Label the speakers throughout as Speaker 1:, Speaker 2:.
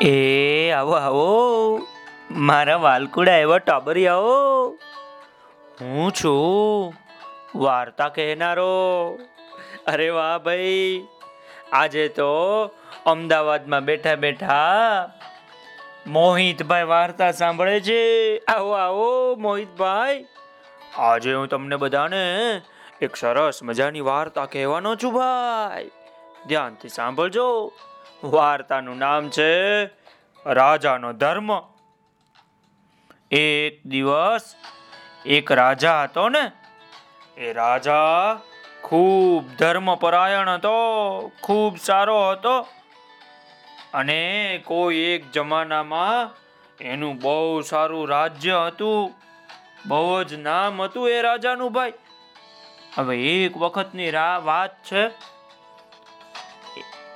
Speaker 1: એ, આવો આવો. મારા વાલકુડા એવા ટાબરી આવો. હું છું વાર્તા કહેનારો. અરે વાહ ભાઈ. આજે તો અમદાવાદમાં બેઠા બેઠા મોહિતભાઈ વાર્તા સાંભળે છે. આવો આવો, મોહિતભાઈ. આજે હું તમને બધાને એક સરસ મજાની વાર્તા કહેવાનો છું ભાઈ. ધ્યાનથી સાંભળજો. વાર્તાનું નામ છે રાજાનો ધર્મ. એક દિવસ એક રાજા હતો ને, એ રાજા ખૂબ ધર્મપરાયણ હતો, ખૂબ સારો હતો અને કોઈ એક જમાનામાં એનું બહુ સારું રાજ્ય હતું, બહુ જ નામ હતું એ રાજાનું ભાઈ. હવે એક વખતની રા, વાત છે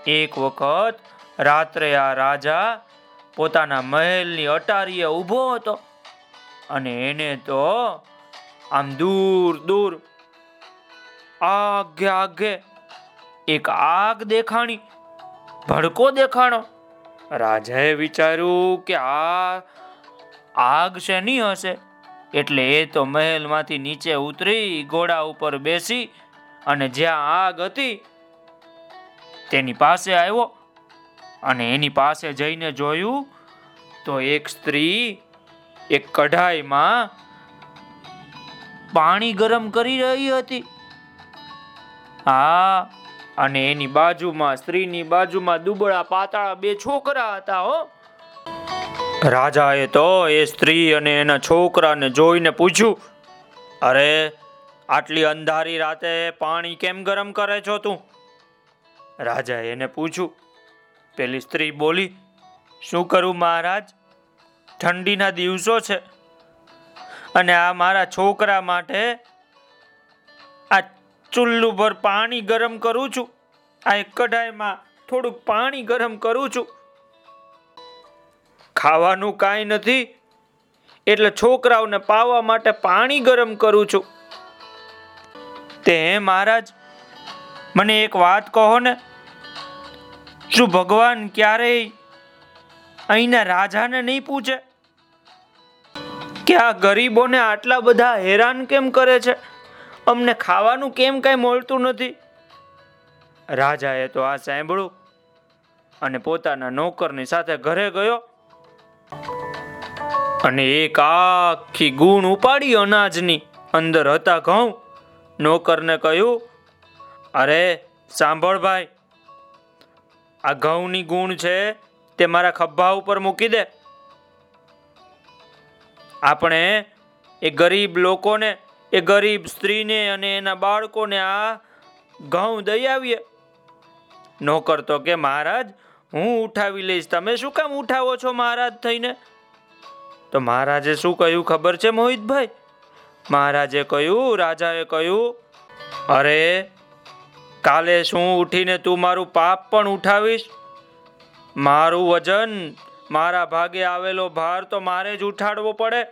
Speaker 1: એક વખત રાત્રે આ રાજા પોતાના મહેલની અટારીએ ઊભો હતો અને એને તો આમ દૂર દૂર, આગે આગે એક આગ દેખાણી, ભડકો દેખાણો. રાજાએ વિચાર્યું કે આ આગ શેની હશે? એટલે એ તો મહેલમાંથી નીચે ઉતરી ઘોડા ઉપર બેસી અને જ્યાં આગ હતી તેની પાસે આવ્યો અને એની પાસે જઈને જોયું તો એક સ્ત્રી એક કઢાઈમાં પાણી ગરમ કરી રહી હતી. હા, અને એની બાજુમાં, સ્ત્રીની બાજુમાં દુબળા પાતાળા બે છોકરા હતા હો. રાજાએ તો એ સ્ત્રી અને એના છોકરાને જોઈને પૂછ્યું, અરે, આટલી અંધારી રાતે પાણી કેમ ગરમ કરે છો તું? રાજાએ એને પૂછ્યું, પેલી સ્ત્રી બોલી, શું કરું મહારાજ? ઠંડીના દિવસો છે અને આ મારા છોકરા માટે આ ચૂલ્લું પર પાણી ગરમ કરું છું. આ એક કઢાઈમાં થોડુંક પાણી ગરમ કરું છું. ખાવાનું કાંઈ નથી એટલે છોકરાઓને પાવા માટે પાણી ગરમ કરું છું. તે મહારાજ, મને એક વાત કહો ને. શું ભગવાન ક્યારેય અહીંના રાજાને નહીં પૂછે? કે આ ગરીબોને આટલા બધા હેરાન કેમ કરે છે? અમને ખાવાનું કેમ કઈ મળતું નથી? રાજાએ તો આ સાંભળ્યું અને પોતાના નોકરની સાથે ઘરે ગયો અને એક આખી ગુણ ઉપાડી અનાજની અંદર હતા ઘઉં. નોકરને કહ્યું, અરે, સાંભળ ભાઈ આ ઘઉંની ગુણ છે, તે મારા ખભા ઉપર મૂકી દે. આપણે એ ગરીબ લોકોને, એ ગરીબ સ્ત્રીને અને એના બાળકોને આ ઘઉં દઈ આવીએ. નોકર તો કે, મહારાજ, હું ઉઠાવી લઈશ. તમે શું કામ ઉઠાવો છો મહારાજ થઈને? તો મહારાજે શું કહ્યું ખબર છે મોહિતભાઈ? મહારાજે કહ્યું, રાજાએ કહ્યું, અરે કાલે શું ઉઠીને તું મારું પાપ પણ ઉઠાવીશ? મારું વજન, મારા ભાગે આવેલો ભાર તો મારે જ ઉઠાડવો પડે.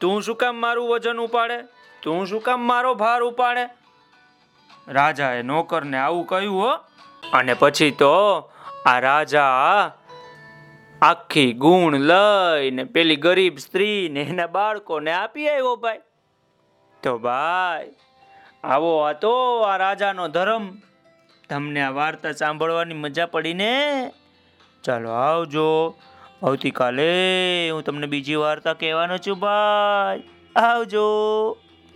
Speaker 1: તું શું કામ મારું વજન ઉપાડે? તું શું કામ મારો ભાર ઉપાડે? રાજાએ નોકરને આવું કહ્યું, હો. અને પછી તો આ રાજા આખી ગુણ લઈને પેલી ગરીબ સ્ત્રીને એના બાળકોને આપી આવ્યો ભાઈ. તો ભાઈ આવો હતો આ રાજાનો ધર્મ. તમને આ વાર્તા સાંભળવાની મજા પડીને? ચાલો આવજો. આવતીકાલે હું તમને બીજી વાર્તા કહેવાનો છું, ભાઈ. આવજો.